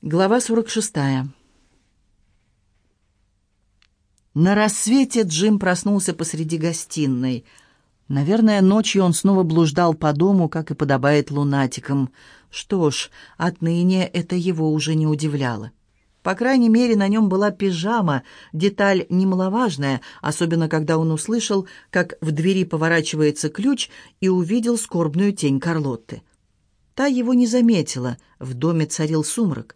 Глава 46. На рассвете Джим проснулся посреди гостиной. Наверное, ночью он снова блуждал по дому, как и подобает лунатикам. Что ж, отныне это его уже не удивляло. По крайней мере, на нем была пижама, деталь немаловажная, особенно когда он услышал, как в двери поворачивается ключ и увидел скорбную тень Карлотты. Та его не заметила, в доме царил сумрак.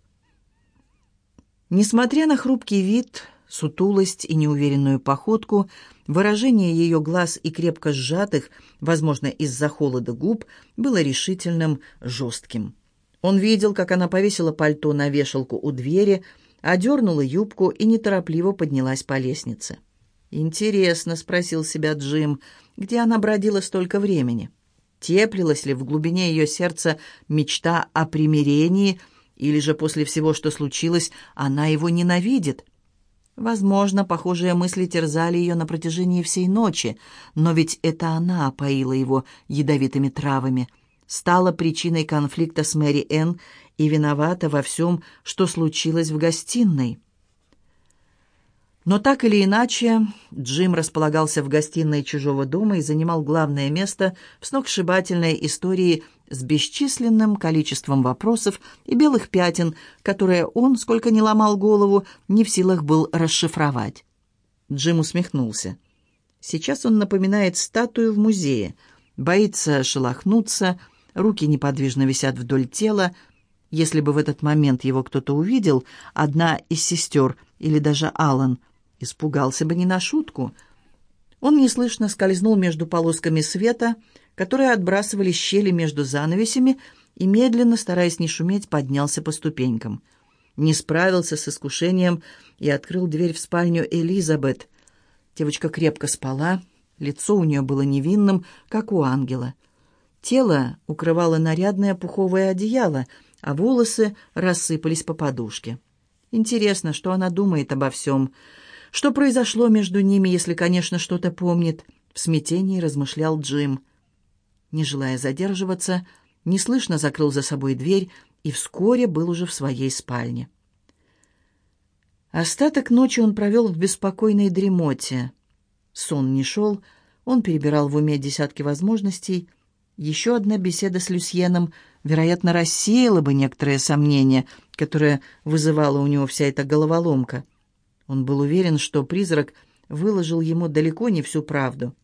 Несмотря на хрупкий вид, сутулость и неуверенную походку, выражение ее глаз и крепко сжатых, возможно, из-за холода губ, было решительным, жестким. Он видел, как она повесила пальто на вешалку у двери, одернула юбку и неторопливо поднялась по лестнице. «Интересно», — спросил себя Джим, — «где она бродила столько времени? Теплилась ли в глубине ее сердца мечта о примирении — или же после всего, что случилось, она его ненавидит? Возможно, похожие мысли терзали ее на протяжении всей ночи, но ведь это она опоила его ядовитыми травами, стала причиной конфликта с Мэри Энн и виновата во всем, что случилось в гостиной. Но так или иначе, Джим располагался в гостиной чужого дома и занимал главное место в сногсшибательной истории с бесчисленным количеством вопросов и белых пятен, которые он, сколько ни ломал голову, не в силах был расшифровать. Джим усмехнулся. Сейчас он напоминает статую в музее. Боится шелохнуться, руки неподвижно висят вдоль тела. Если бы в этот момент его кто-то увидел, одна из сестер или даже Алан, испугался бы не на шутку. Он неслышно скользнул между полосками света — которые отбрасывали щели между занавесями, и медленно, стараясь не шуметь, поднялся по ступенькам. Не справился с искушением и открыл дверь в спальню Элизабет. Девочка крепко спала, лицо у нее было невинным, как у ангела. Тело укрывало нарядное пуховое одеяло, а волосы рассыпались по подушке. Интересно, что она думает обо всем. Что произошло между ними, если, конечно, что-то помнит? В смятении размышлял Джим. Не желая задерживаться, неслышно закрыл за собой дверь и вскоре был уже в своей спальне. Остаток ночи он провел в беспокойной дремоте. Сон не шел, он перебирал в уме десятки возможностей. Еще одна беседа с Люсьеном, вероятно, рассеяла бы некоторые сомнения, которые вызывала у него вся эта головоломка. Он был уверен, что призрак выложил ему далеко не всю правду.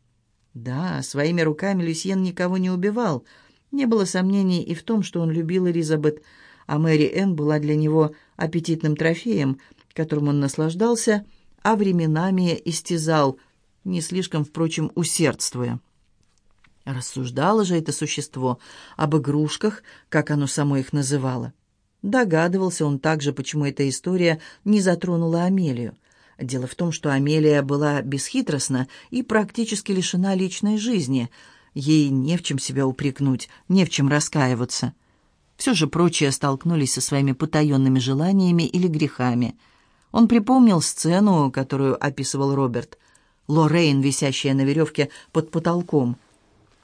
Да, своими руками Люсьен никого не убивал. Не было сомнений и в том, что он любил Элизабет, а Мэри Энн была для него аппетитным трофеем, которым он наслаждался, а временами истязал, не слишком, впрочем, усердствуя. Рассуждало же это существо об игрушках, как оно само их называло. Догадывался он также, почему эта история не затронула Амелию. Дело в том, что Амелия была бесхитростна и практически лишена личной жизни. Ей не в чем себя упрекнуть, не в чем раскаиваться. Все же прочие столкнулись со своими потаенными желаниями или грехами. Он припомнил сцену, которую описывал Роберт. Лоррейн, висящая на веревке под потолком.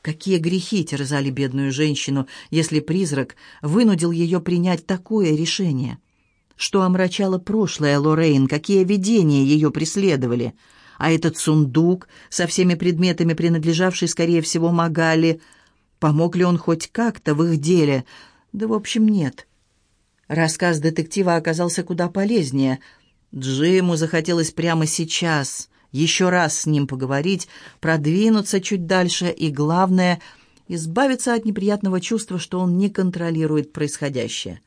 Какие грехи терзали бедную женщину, если призрак вынудил ее принять такое решение? Что омрачало прошлое Лоррейн, какие видения ее преследовали. А этот сундук со всеми предметами, принадлежавший, скорее всего, Магали, помог ли он хоть как-то в их деле? Да, в общем, нет. Рассказ детектива оказался куда полезнее. Джиму захотелось прямо сейчас еще раз с ним поговорить, продвинуться чуть дальше и, главное, избавиться от неприятного чувства, что он не контролирует происходящее.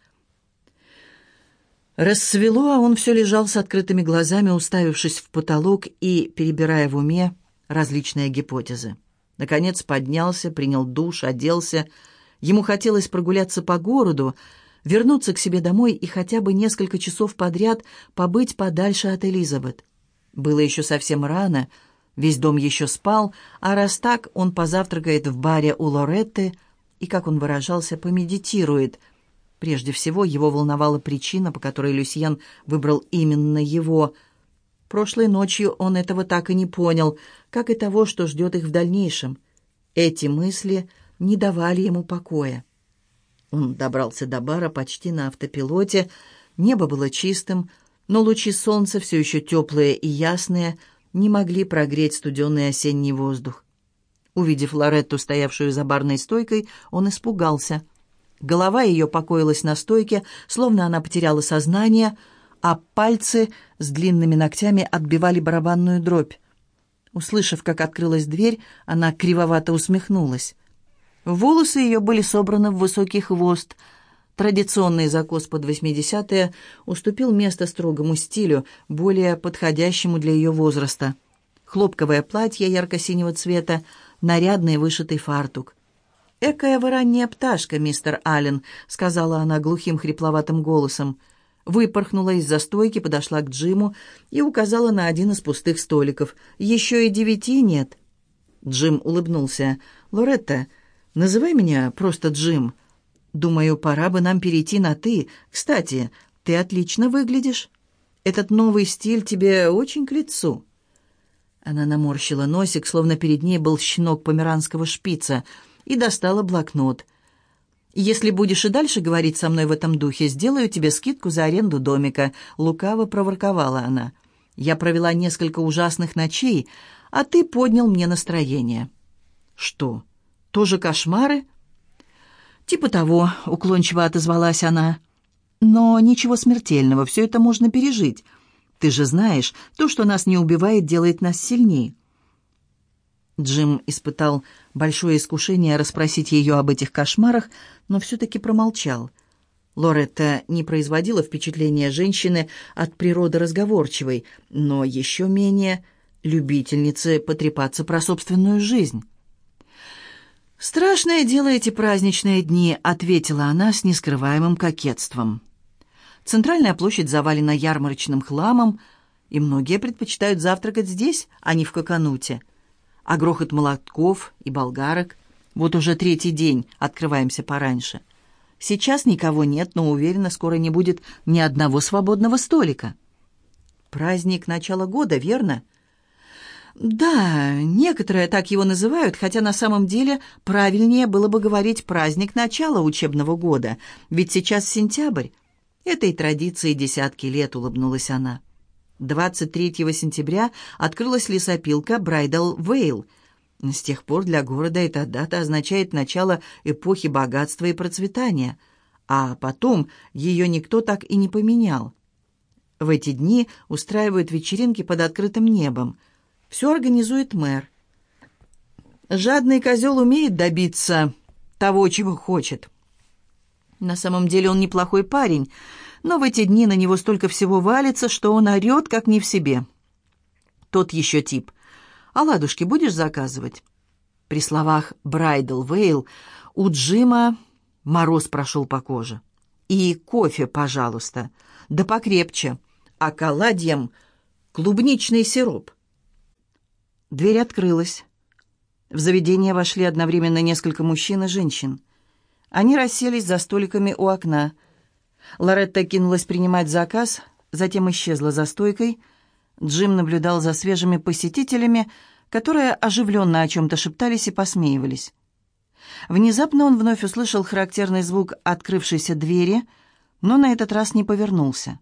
Рассвело, а он все лежал с открытыми глазами, уставившись в потолок и перебирая в уме различные гипотезы. Наконец поднялся, принял душ, оделся. Ему хотелось прогуляться по городу, вернуться к себе домой и хотя бы несколько часов подряд побыть подальше от Элизабет. Было еще совсем рано, весь дом еще спал, а раз так, он позавтракает в баре у Лоретты и, как он выражался, помедитирует – Прежде всего, его волновала причина, по которой Люсьен выбрал именно его. Прошлой ночью он этого так и не понял, как и того, что ждет их в дальнейшем. Эти мысли не давали ему покоя. Он добрался до бара почти на автопилоте, Небо было чистым, но лучи солнца, все еще теплые и ясные, не могли прогреть студеный осенний воздух. Увидев Лоретту, стоявшую за барной стойкой, он испугался. Голова ее покоилась на стойке, словно она потеряла сознание, а пальцы с длинными ногтями отбивали барабанную дробь. Услышав, как открылась дверь, она кривовато усмехнулась. Волосы ее были собраны в высокий хвост. Традиционный закос под восьмидесятые уступил место строгому стилю, более подходящему для ее возраста. Хлопковое платье ярко-синего цвета, нарядный вышитый фартук. «Экая вы пташка, мистер Аллен», — сказала она глухим хрипловатым голосом. Выпорхнула из-за стойки, подошла к Джиму и указала на один из пустых столиков. «Еще и девяти нет». Джим улыбнулся. «Лоретта, называй меня просто Джим. Думаю, пора бы нам перейти на «ты». Кстати, ты отлично выглядишь. Этот новый стиль тебе очень к лицу». Она наморщила носик, словно перед ней был щенок померанского шпица, и достала блокнот. «Если будешь и дальше говорить со мной в этом духе, сделаю тебе скидку за аренду домика», — лукаво проворковала она. «Я провела несколько ужасных ночей, а ты поднял мне настроение». «Что, тоже кошмары?» «Типа того», — уклончиво отозвалась она. «Но ничего смертельного, все это можно пережить. Ты же знаешь, то, что нас не убивает, делает нас сильнее». Джим испытал большое искушение расспросить ее об этих кошмарах, но все-таки промолчал. Лоретта не производила впечатления женщины от природы разговорчивой, но еще менее любительницы потрепаться про собственную жизнь. «Страшное дело эти праздничные дни», — ответила она с нескрываемым кокетством. Центральная площадь завалена ярмарочным хламом, и многие предпочитают завтракать здесь, а не в Кокануте. А грохот молотков и болгарок. Вот уже третий день открываемся пораньше. Сейчас никого нет, но уверена, скоро не будет ни одного свободного столика. Праздник начала года, верно? Да, некоторые так его называют, хотя на самом деле правильнее было бы говорить праздник начала учебного года, ведь сейчас сентябрь. Этой традиции десятки лет, улыбнулась она. 23 сентября открылась лесопилка Брайдал Вейл. С тех пор для города эта дата означает начало эпохи богатства и процветания, а потом ее никто так и не поменял. В эти дни устраивают вечеринки под открытым небом. Все организует мэр. Жадный козел умеет добиться того, чего хочет. На самом деле он неплохой парень, но в эти дни на него столько всего валится, что он орет, как не в себе. Тот еще тип. «Оладушки будешь заказывать?» При словах «Брайдл Вейл» у Джима мороз прошел по коже. «И кофе, пожалуйста. Да покрепче. А коладьям клубничный сироп». Дверь открылась. В заведение вошли одновременно несколько мужчин и женщин. Они расселись за столиками у окна. Лоретта кинулась принимать заказ, затем исчезла за стойкой. Джим наблюдал за свежими посетителями, которые оживленно о чем-то шептались и посмеивались. Внезапно он вновь услышал характерный звук открывшейся двери, но на этот раз не повернулся.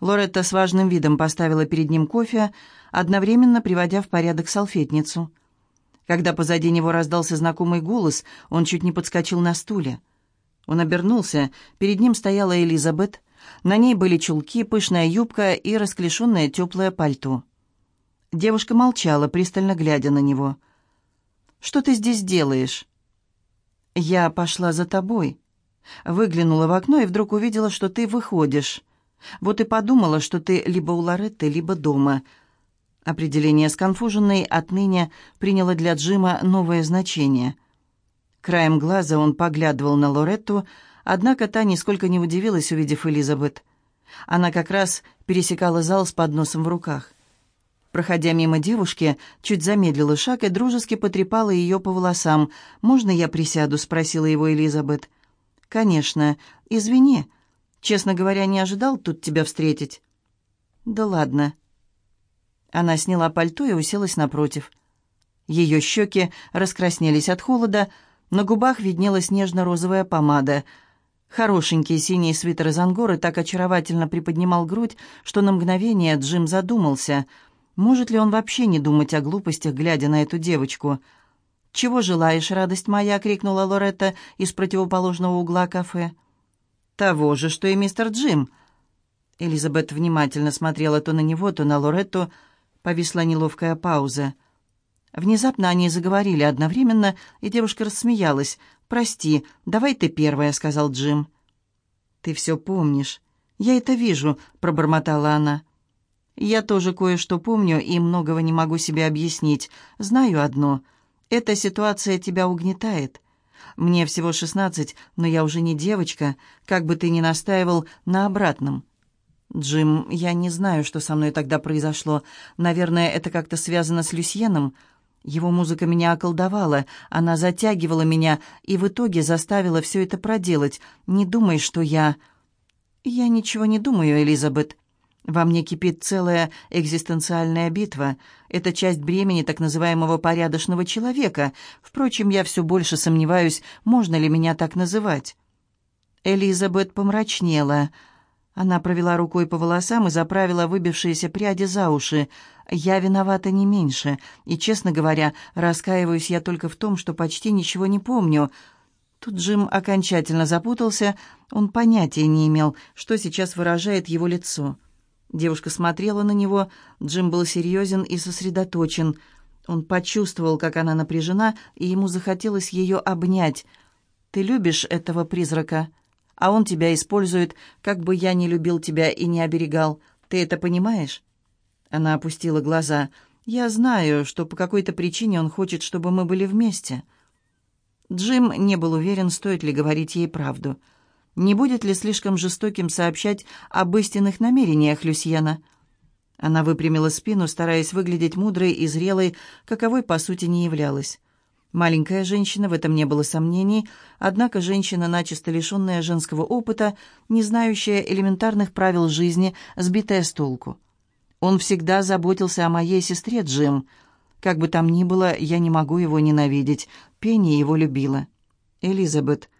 Лоретта с важным видом поставила перед ним кофе, одновременно приводя в порядок салфетницу – когда позади него раздался знакомый голос, он чуть не подскочил на стуле. Он обернулся, перед ним стояла Элизабет, на ней были чулки, пышная юбка и расклешенное теплое пальто. Девушка молчала, пристально глядя на него. «Что ты здесь делаешь?» «Я пошла за тобой». Выглянула в окно и вдруг увидела, что ты выходишь. Вот и подумала, что ты либо у Лоретты, либо дома — Определение «сконфуженный» отныне приняло для Джима новое значение. Краем глаза он поглядывал на Лоретту, однако та нисколько не удивилась, увидев Элизабет. Она как раз пересекала зал с подносом в руках. Проходя мимо девушки, чуть замедлила шаг и дружески потрепала ее по волосам. «Можно я присяду?» — спросила его Элизабет. «Конечно. Извини. Честно говоря, не ожидал тут тебя встретить». «Да ладно». Она сняла пальто и уселась напротив. Ее щеки раскраснелись от холода, на губах виднелась нежно-розовая помада. Хорошенький синий свитер из ангоры так очаровательно приподнимал грудь, что на мгновение Джим задумался, может ли он вообще не думать о глупостях, глядя на эту девочку. «Чего желаешь, радость моя?» — крикнула Лоретта из противоположного угла кафе. «Того же, что и мистер Джим». Элизабет внимательно смотрела то на него, то на Лоретту. Повисла неловкая пауза. Внезапно они заговорили одновременно, и девушка рассмеялась. «Прости, давай ты первая», — сказал Джим. «Ты все помнишь. Я это вижу», — пробормотала она. «Я тоже кое-что помню и многого не могу себе объяснить. Знаю одно. Эта ситуация тебя угнетает. Мне всего шестнадцать, но я уже не девочка, как бы ты ни настаивал на обратном». «Джим, я не знаю, что со мной тогда произошло. Наверное, это как-то связано с Люсьеном. Его музыка меня околдовала, она затягивала меня и в итоге заставила все это проделать. Не думай, что я...» «Я ничего не думаю, Элизабет. Во мне кипит целая экзистенциальная битва. Это часть бремени так называемого порядочного человека. Впрочем, я все больше сомневаюсь, можно ли меня так называть». Элизабет помрачнела. Она провела рукой по волосам и заправила выбившиеся пряди за уши. «Я виновата не меньше, и, честно говоря, раскаиваюсь я только в том, что почти ничего не помню». Тут Джим окончательно запутался, он понятия не имел, что сейчас выражает его лицо. Девушка смотрела на него, Джим был серьезен и сосредоточен. Он почувствовал, как она напряжена, и ему захотелось ее обнять. «Ты любишь этого призрака?» А он тебя использует, как бы я не любил тебя и не оберегал. Ты это понимаешь?» Она опустила глаза. «Я знаю, что по какой-то причине он хочет, чтобы мы были вместе». Джим не был уверен, стоит ли говорить ей правду. Не будет ли слишком жестоким сообщать об истинных намерениях Люсьена? Она выпрямила спину, стараясь выглядеть мудрой и зрелой, каковой, по сути, не являлась. Маленькая женщина, в этом не было сомнений, однако женщина, начисто лишенная женского опыта, не знающая элементарных правил жизни, сбитая с толку. Он всегда заботился о моей сестре Джим. Как бы там ни было, я не могу его ненавидеть. Пенни его любила. «Элизабет,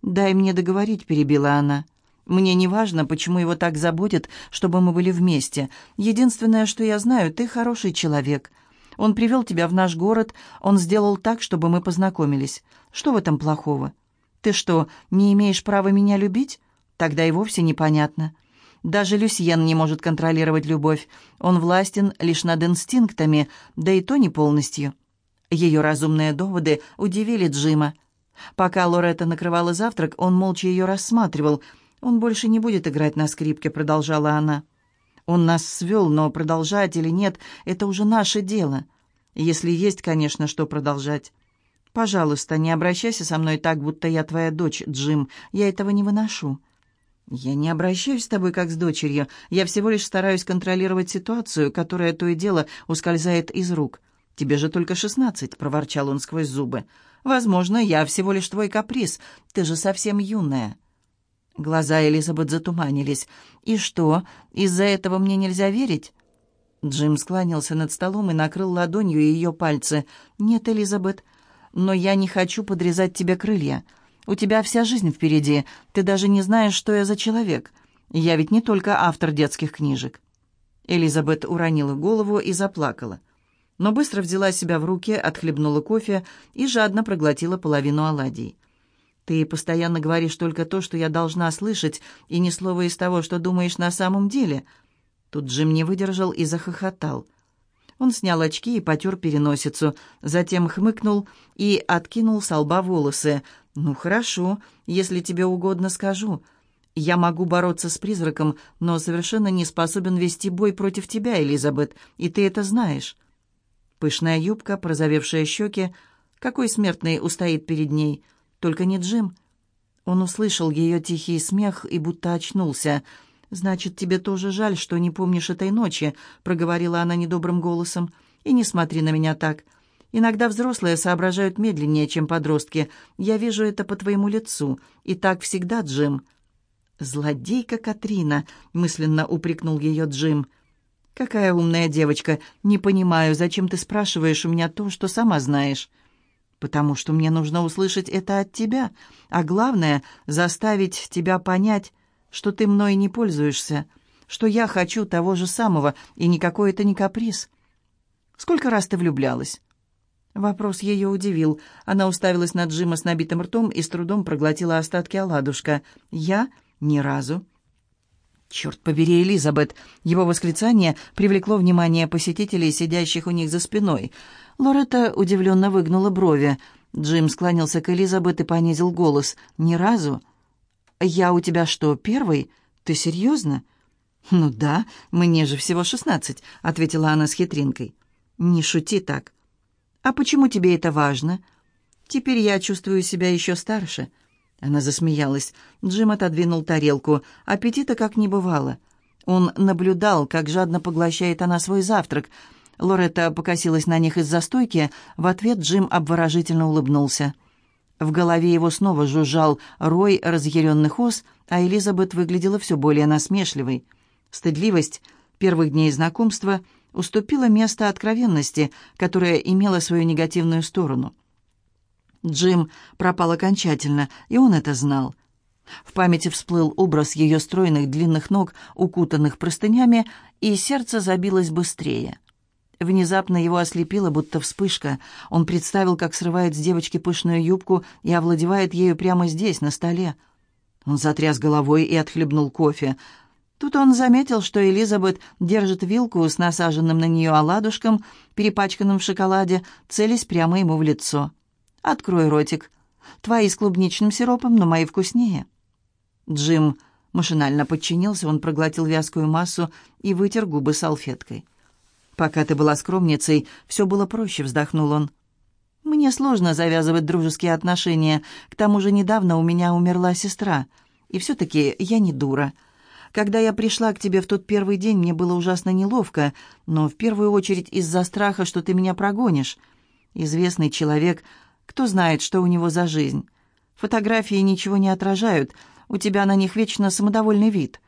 дай мне договорить», — перебила она. «Мне не важно, почему его так заботит, чтобы мы были вместе. Единственное, что я знаю, ты хороший человек». Он привел тебя в наш город, он сделал так, чтобы мы познакомились. Что в этом плохого? Ты что, не имеешь права меня любить? Тогда и вовсе непонятно. Даже Люсьен не может контролировать любовь. Он властен лишь над инстинктами, да и то не полностью. Ее разумные доводы удивили Джима. Пока Лоретта накрывала завтрак, он молча ее рассматривал. «Он больше не будет играть на скрипке», — продолжала она. Он нас свел, но продолжать или нет, это уже наше дело. Если есть, конечно, что продолжать. Пожалуйста, не обращайся со мной так, будто я твоя дочь, Джим. Я этого не выношу. Я не обращаюсь с тобой как с дочерью. Я всего лишь стараюсь контролировать ситуацию, которая то и дело ускользает из рук. Тебе же только шестнадцать, проворчал он сквозь зубы. Возможно, я всего лишь твой каприз. Ты же совсем юная. Глаза Элизабет затуманились. «И что, из-за этого мне нельзя верить?» Джим склонился над столом и накрыл ладонью ее пальцы. «Нет, Элизабет, но я не хочу подрезать тебе крылья. У тебя вся жизнь впереди. Ты даже не знаешь, что я за человек. Я ведь не только автор детских книжек». Элизабет уронила голову и заплакала. Но быстро взяла себя в руки, отхлебнула кофе и жадно проглотила половину оладий. Ты постоянно говоришь только то, что я должна слышать, и ни слова из того, что думаешь на самом деле». Тут Джим не выдержал и захохотал. Он снял очки и потер переносицу, затем хмыкнул и откинул с лба волосы. «Ну, хорошо, если тебе угодно, скажу. Я могу бороться с призраком, но совершенно не способен вести бой против тебя, Элизабет, и ты это знаешь». Пышная юбка, прозовевшие щеки. Какой смертный устоит перед ней — только не Джим. Он услышал ее тихий смех и будто очнулся. «Значит, тебе тоже жаль, что не помнишь этой ночи», — проговорила она недобрым голосом. «И не смотри на меня так. Иногда взрослые соображают медленнее, чем подростки. Я вижу это по твоему лицу. И так всегда, Джим». «Злодейка Катрина», — мысленно упрекнул ее Джим. «Какая умная девочка. Не понимаю, зачем ты спрашиваешь у меня то, что сама знаешь». «Потому что мне нужно услышать это от тебя, а главное — заставить тебя понять, что ты мной не пользуешься, что я хочу того же самого, и никакой это не каприз. Сколько раз ты влюблялась?» Вопрос ее удивил. Она уставилась на Джима с набитым ртом и с трудом проглотила остатки оладушка. «Я? Ни разу». «Черт побери, Элизабет!» Его восклицание привлекло внимание посетителей, сидящих у них за спиной. Лоретта удивленно выгнула брови. Джим склонился к Элизабет и понизил голос. «Ни разу?» «Я у тебя что, первый? Ты серьезно?» «Ну да, мне же всего шестнадцать», — ответила она с хитринкой. «Не шути так. «А почему тебе это важно?» «Теперь я чувствую себя еще старше». Она засмеялась. Джим отодвинул тарелку. Аппетита как не бывало. Он наблюдал, как жадно поглощает она свой завтрак. Лоретта покосилась на них из-за стойки. В ответ Джим обворожительно улыбнулся. В голове его снова жужжал рой разъяренных ос, а Элизабет выглядела все более насмешливой. Стыдливость первых дней знакомства — уступила место откровенности, которая имела свою негативную сторону. Джим пропал окончательно, и он это знал. В памяти всплыл образ ее стройных длинных ног, укутанных простынями, и сердце забилось быстрее. Внезапно его ослепило, будто вспышка. Он представил, как срывает с девочки пышную юбку и овладевает ею прямо здесь, на столе. Он затряс головой и отхлебнул кофе. Тут он заметил, что Элизабет держит вилку с насаженным на нее оладушком, перепачканным в шоколаде, целясь прямо ему в лицо. «Открой ротик. Твои с клубничным сиропом, но мои вкуснее». Джим машинально подчинился, он проглотил вязкую массу и вытер губы салфеткой. «Пока ты была скромницей, все было проще», — вздохнул он. «Мне сложно завязывать дружеские отношения. К тому же недавно у меня умерла сестра. И все-таки я не дура». Когда я пришла к тебе в тот первый день, мне было ужасно неловко, но в первую очередь из-за страха, что ты меня прогонишь. Известный человек, кто знает, что у него за жизнь. Фотографии ничего не отражают, у тебя на них вечно самодовольный вид.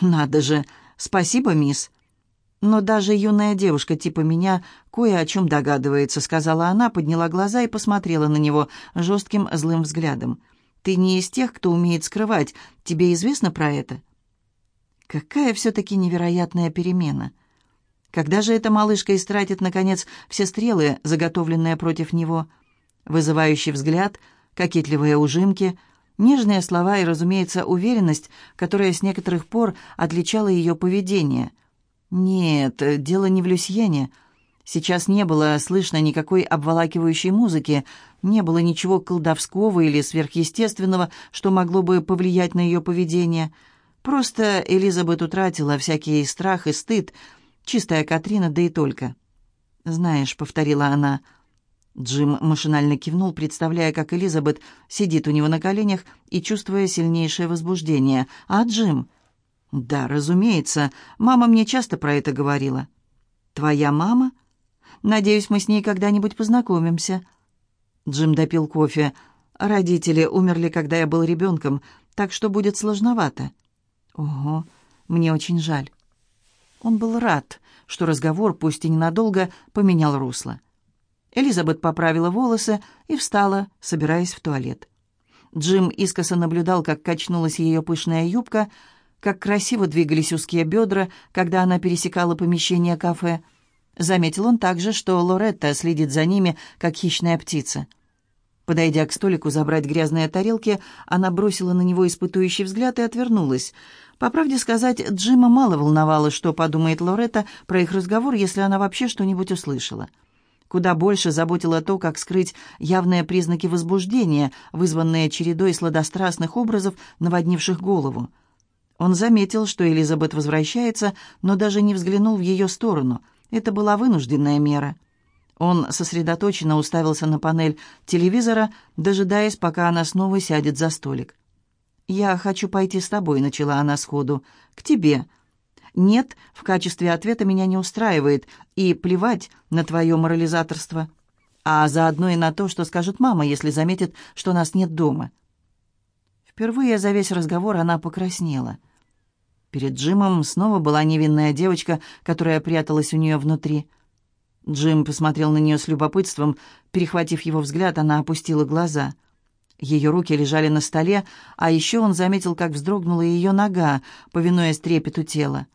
Надо же, спасибо, мисс. Но даже юная девушка типа меня кое о чем догадывается, сказала она, подняла глаза и посмотрела на него жестким злым взглядом. Ты не из тех, кто умеет скрывать. Тебе известно про это? Какая все-таки невероятная перемена. Когда же эта малышка истратит, наконец, все стрелы, заготовленные против него? Вызывающий взгляд, кокетливые ужимки, нежные слова и, разумеется, уверенность, которая с некоторых пор отличала ее поведение. Нет, дело не в Люсьене. Сейчас не было слышно никакой обволакивающей музыки, не было ничего колдовского или сверхъестественного, что могло бы повлиять на ее поведение – Просто Элизабет утратила всякий страх и стыд. Чистая Катрина, да и только. «Знаешь», — повторила она. Джим машинально кивнул, представляя, как Элизабет сидит у него на коленях и чувствуя сильнейшее возбуждение. «А Джим?» «Да, разумеется. Мама мне часто про это говорила». «Твоя мама?» «Надеюсь, мы с ней когда-нибудь познакомимся». Джим допил кофе. «Родители умерли, когда я был ребенком, так что будет сложновато». «Ого, мне очень жаль». Он был рад, что разговор, пусть и ненадолго, поменял русло. Элизабет поправила волосы и встала, собираясь в туалет. Джим искоса наблюдал, как качнулась ее пышная юбка, как красиво двигались узкие бедра, когда она пересекала помещение кафе. Заметил он также, что Лоретта следит за ними, как хищная птица. Подойдя к столику забрать грязные тарелки, она бросила на него испытующий взгляд и отвернулась. По правде сказать, Джима мало волновало, что подумает Лоретта про их разговор, если она вообще что-нибудь услышала. Куда больше заботило то, как скрыть явные признаки возбуждения, вызванные чередой сладострастных образов, наводнивших голову. Он заметил, что Элизабет возвращается, но даже не взглянул в ее сторону. Это была вынужденная мера. Он сосредоточенно уставился на панель телевизора, дожидаясь, пока она снова сядет за столик. «Я хочу пойти с тобой», — начала она сходу. «К тебе». «Нет, в качестве ответа меня не устраивает, и плевать на твое морализаторство. А заодно и на то, что скажет мама, если заметит, что нас нет дома». Впервые за весь разговор она покраснела. Перед Джимом снова была невинная девочка, которая пряталась у нее внутри. Джим посмотрел на нее с любопытством. Перехватив его взгляд, она опустила глаза. Ее руки лежали на столе, а еще он заметил, как вздрогнула ее нога, повинуясь трепету тела.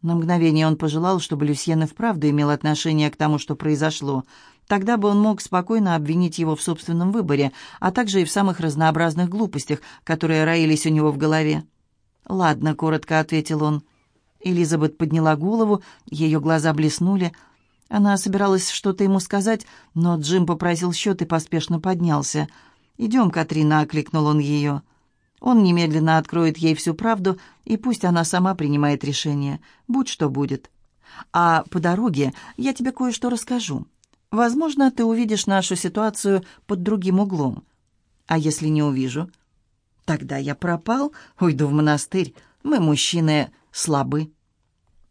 На мгновение он пожелал, чтобы Люсьен и вправду имел отношение к тому, что произошло. Тогда бы он мог спокойно обвинить его в собственном выборе, а также и в самых разнообразных глупостях, которые роились у него в голове. «Ладно», — коротко ответил он. Элизабет подняла голову, ее глаза блеснули. Она собиралась что-то ему сказать, но Джим попросил счет и поспешно поднялся. «Идем, Катрина», — окликнул он ее. Он немедленно откроет ей всю правду, и пусть она сама принимает решение. Будь что будет. А по дороге я тебе кое-что расскажу. Возможно, ты увидишь нашу ситуацию под другим углом. А если не увижу? Тогда я пропал, уйду в монастырь. Мы, мужчины, слабы.